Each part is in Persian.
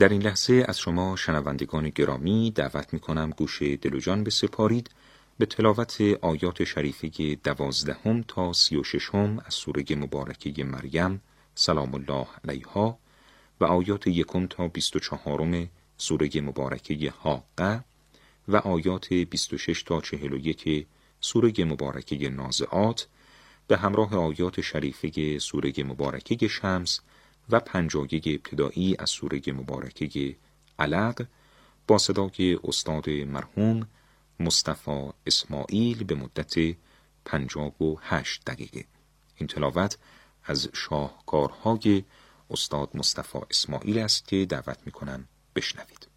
در این لحظه از شما شنوندگان گرامی دعوت می کنم گوش دل و جان بسپارید به تلاوت آیات شریفه دوازدهم تا سی و ششم از سوره مبارکه مریم سلام الله علیها و آیات یکم تا بیست و چهارم سوره مبارکه حاقه و آیات 26 تا 41 سوره مبارکه نازعات به همراه آیات شریفه سوره مبارکه شمس و پنجایه ابتدایی از سوره مبارکه علق با صدای استاد مرحوم مصطفی اسماعیل به مدت پنجاب و هشت دقیقه. این تلاوت از شاهکارهای استاد مصطفی اسماعیل است که دعوت می کنم بشنوید.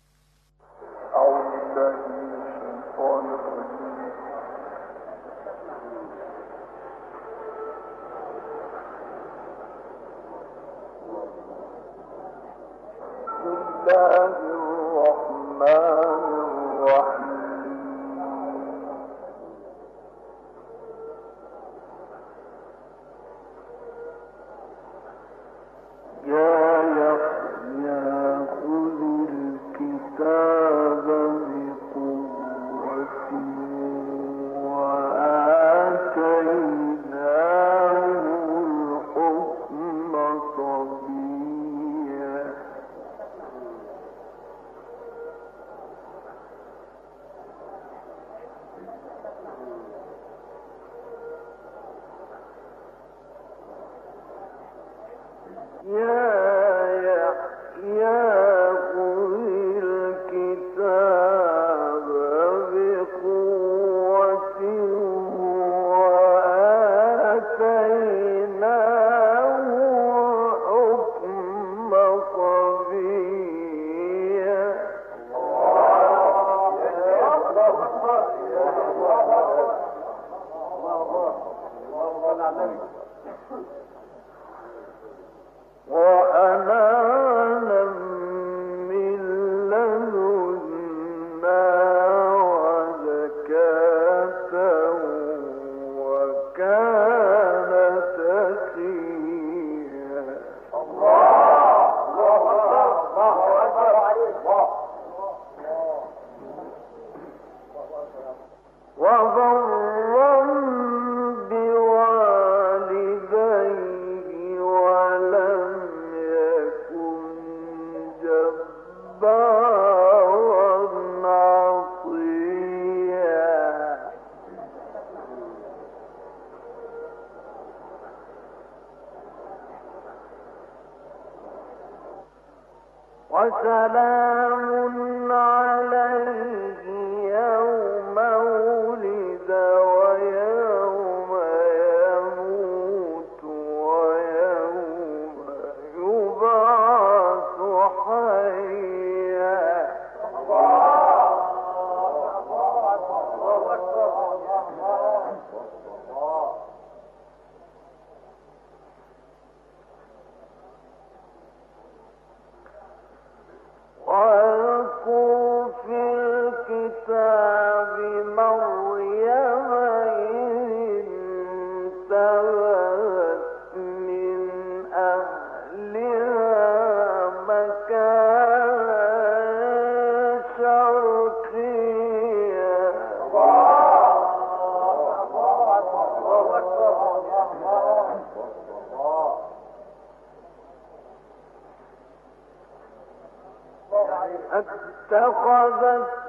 اتخذت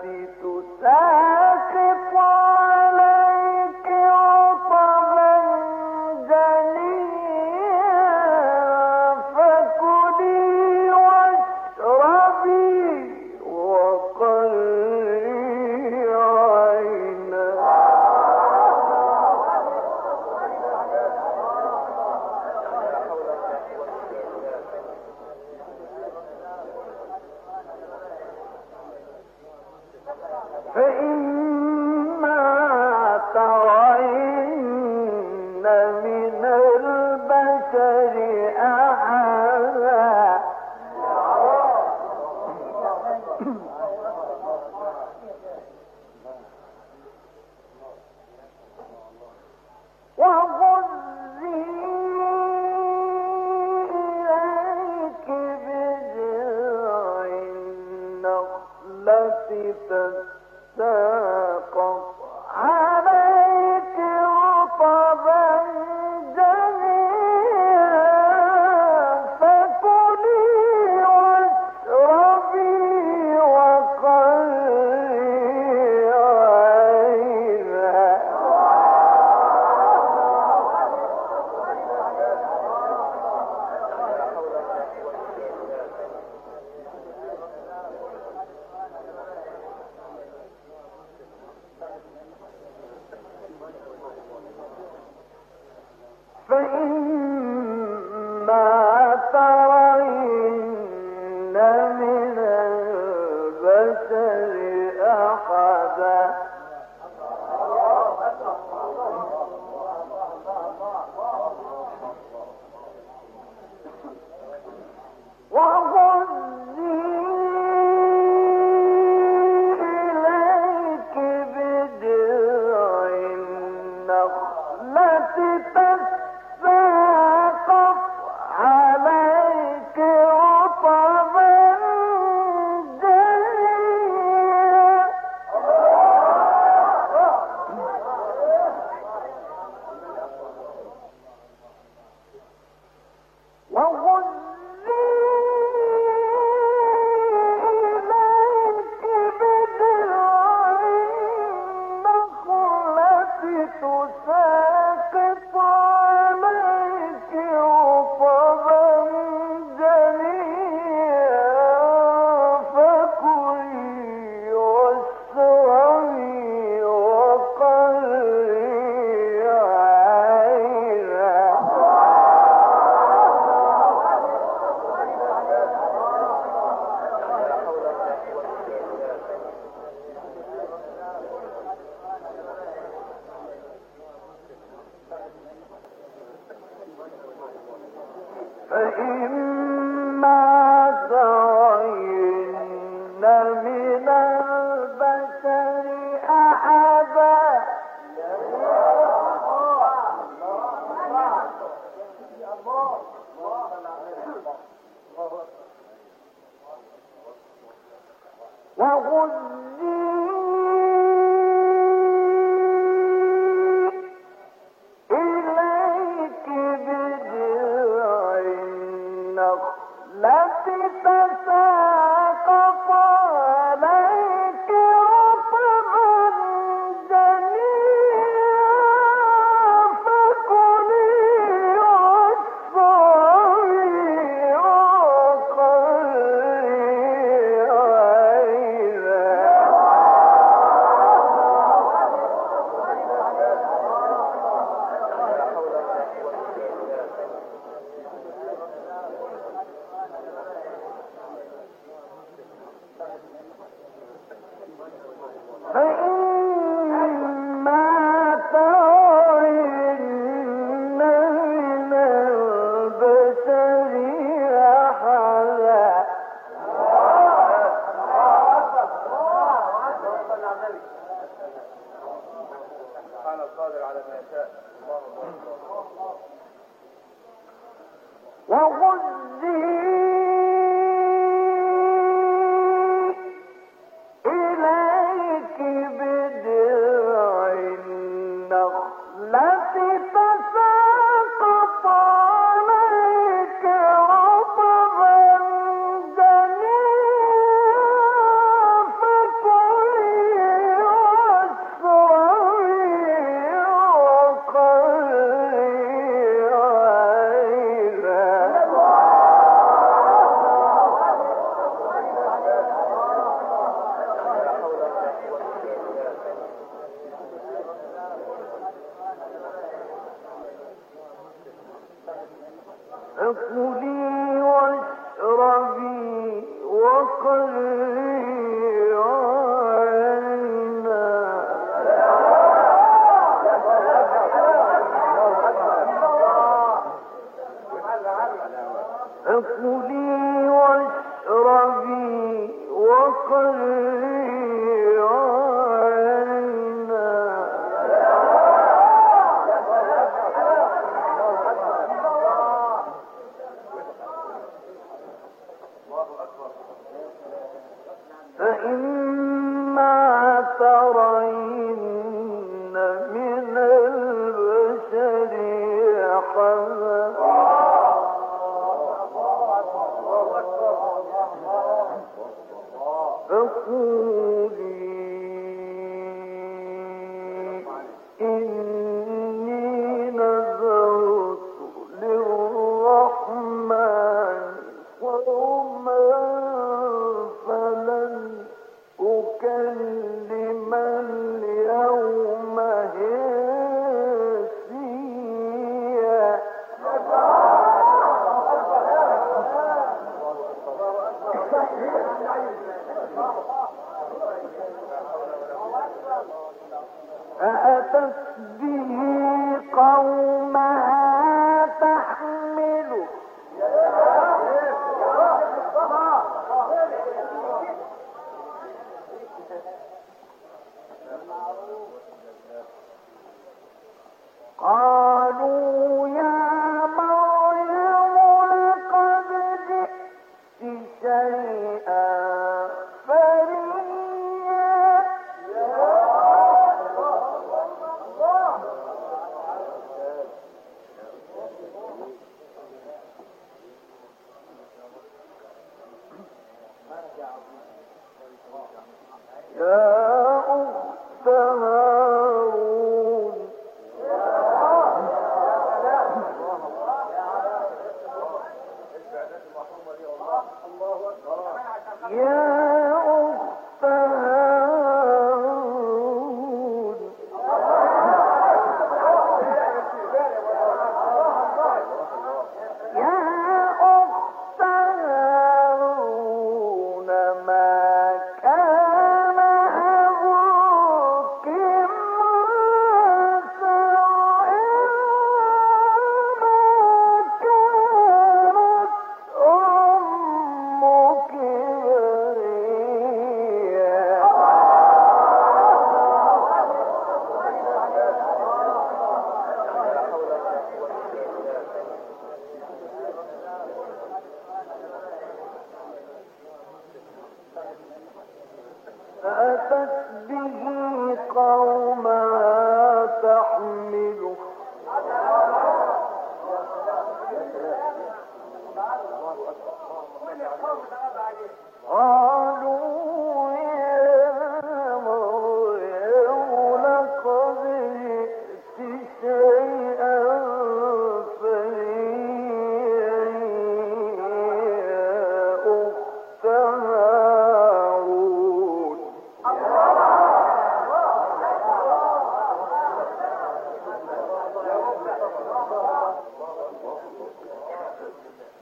النخلة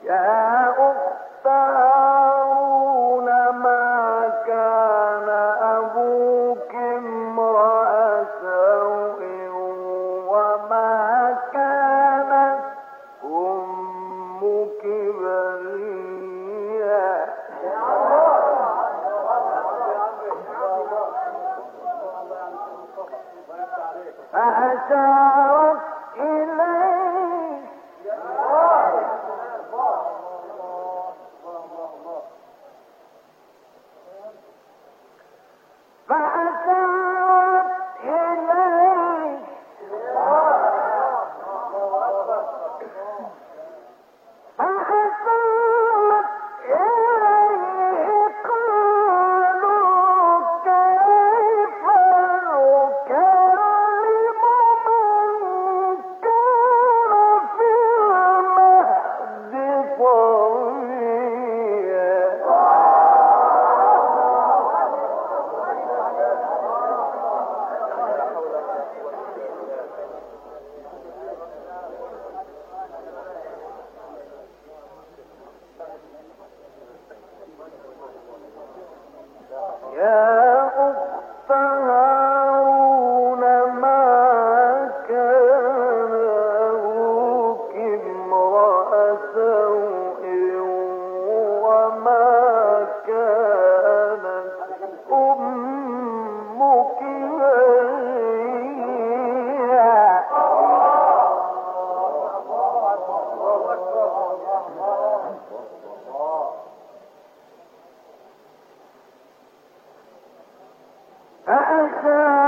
يشاء Yes, sir.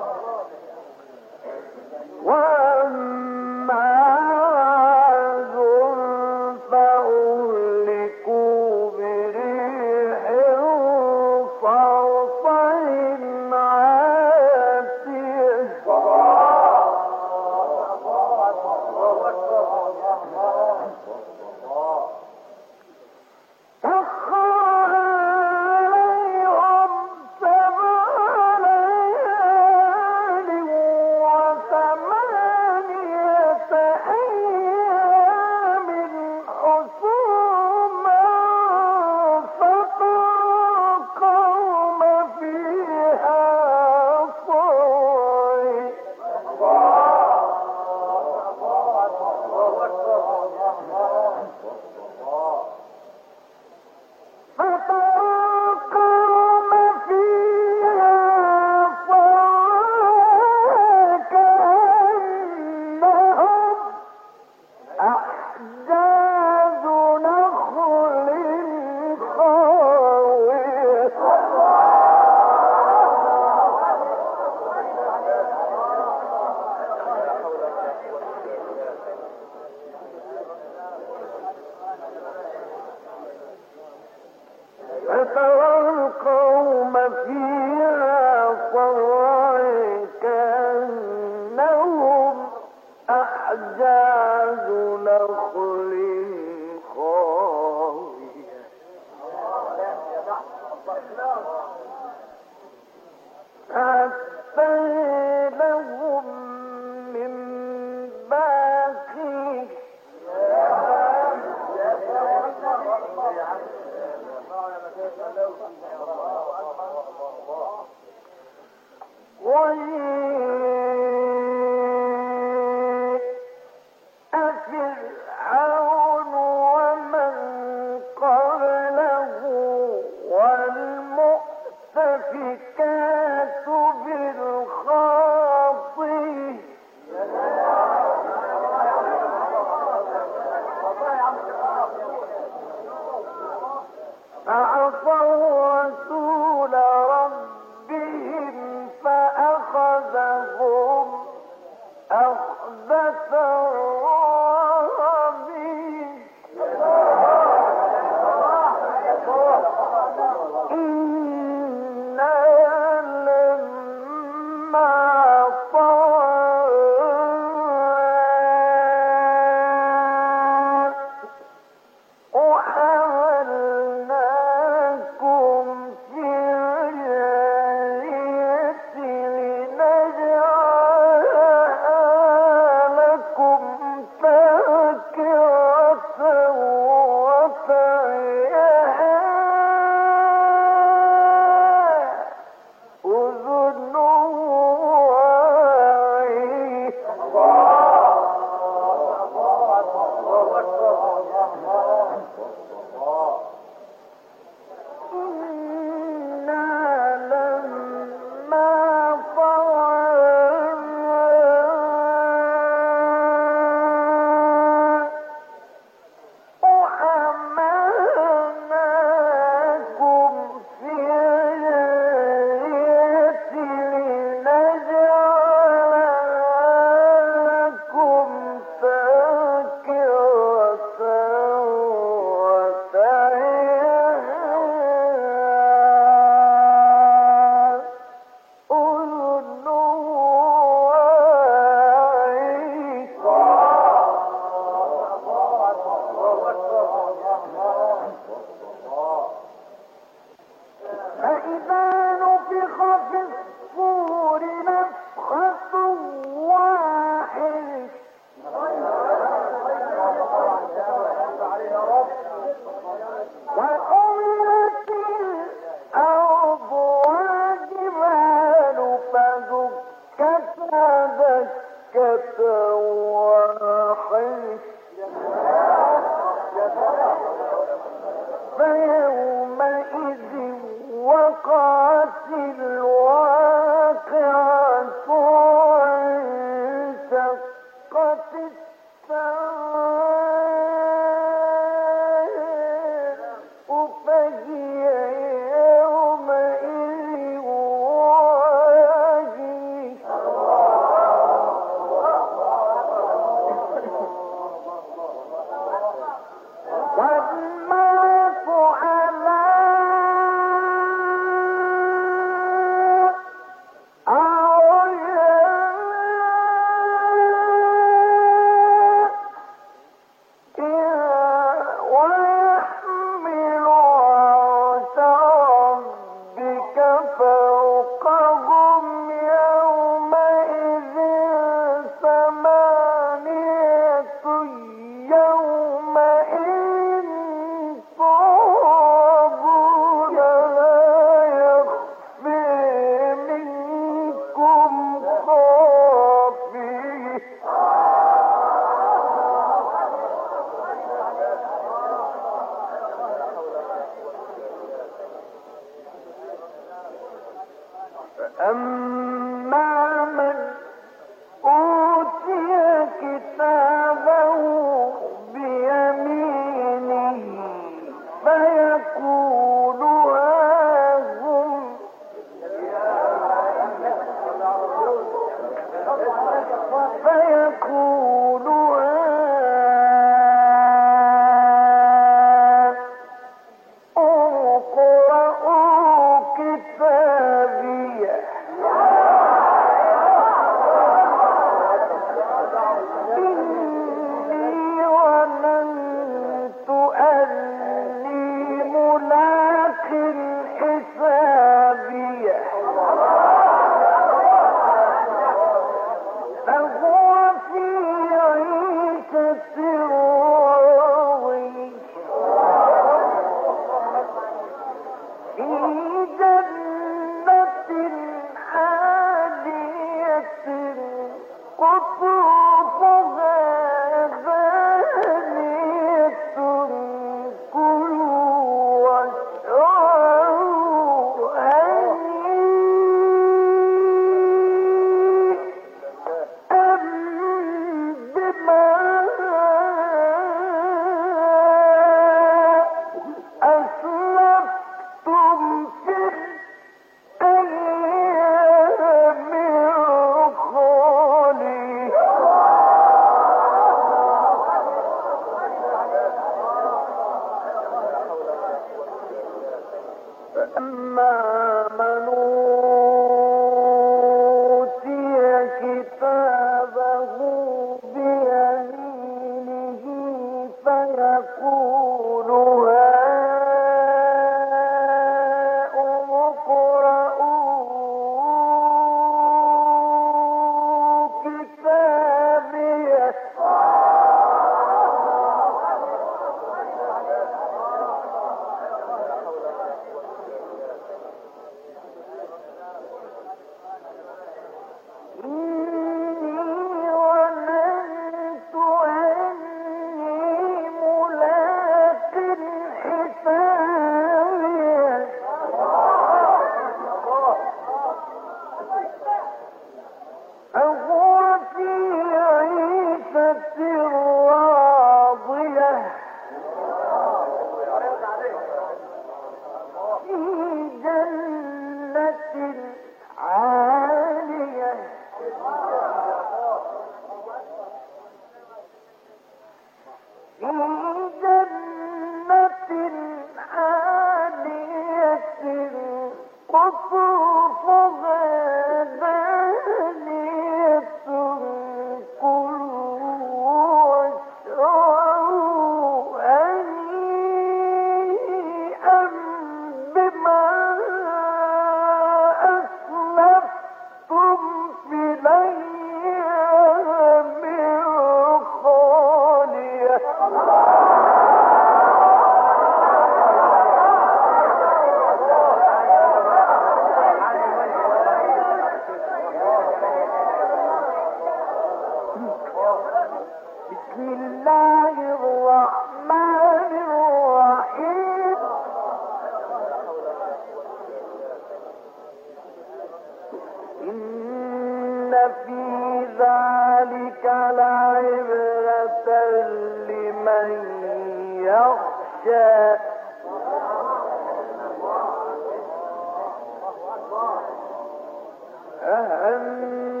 أأنت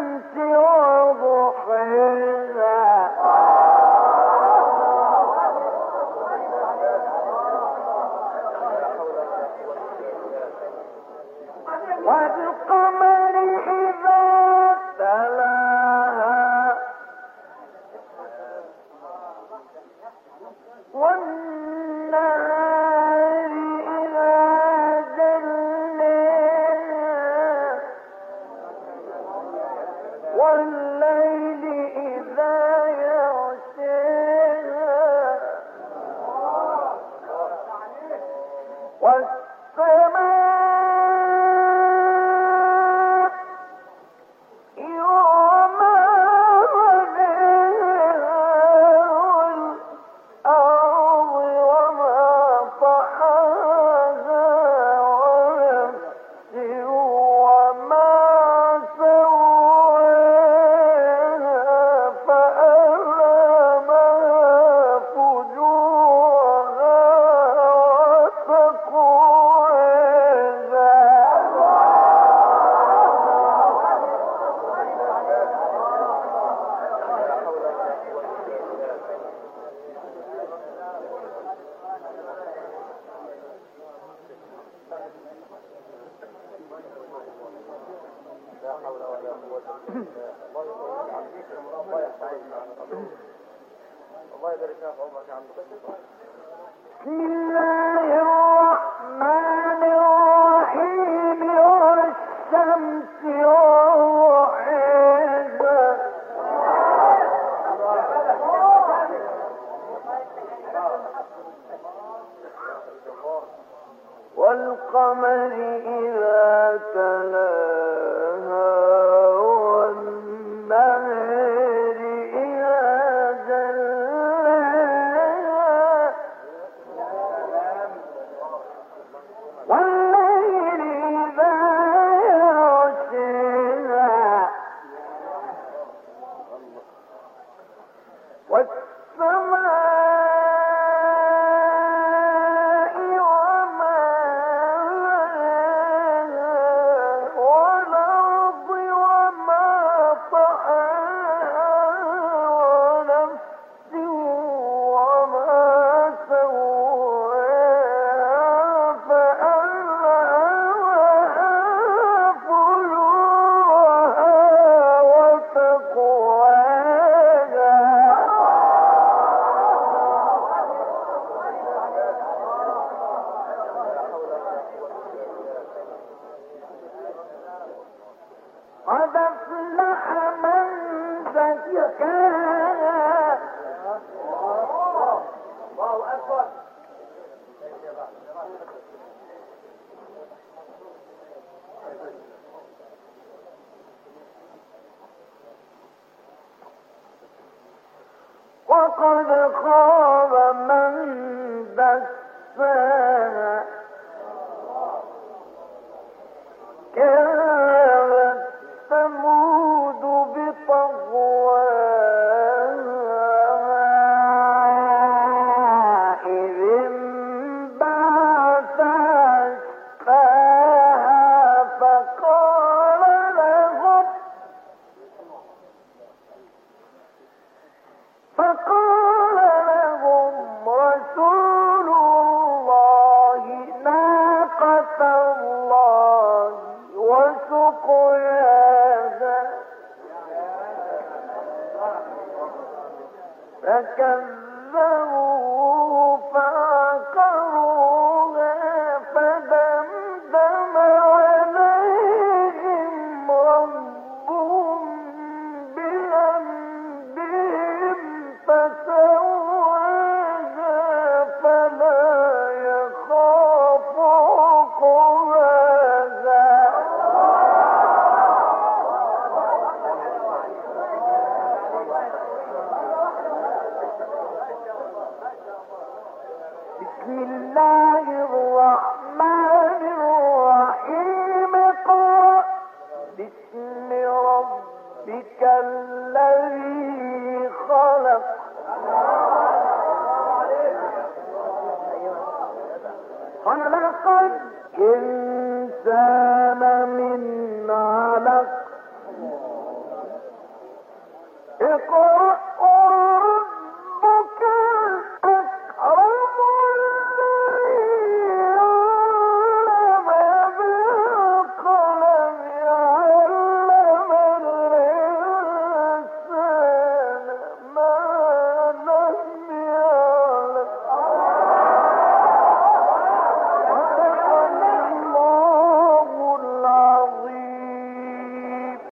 الشمس وضحاها والقمر إذا تلاها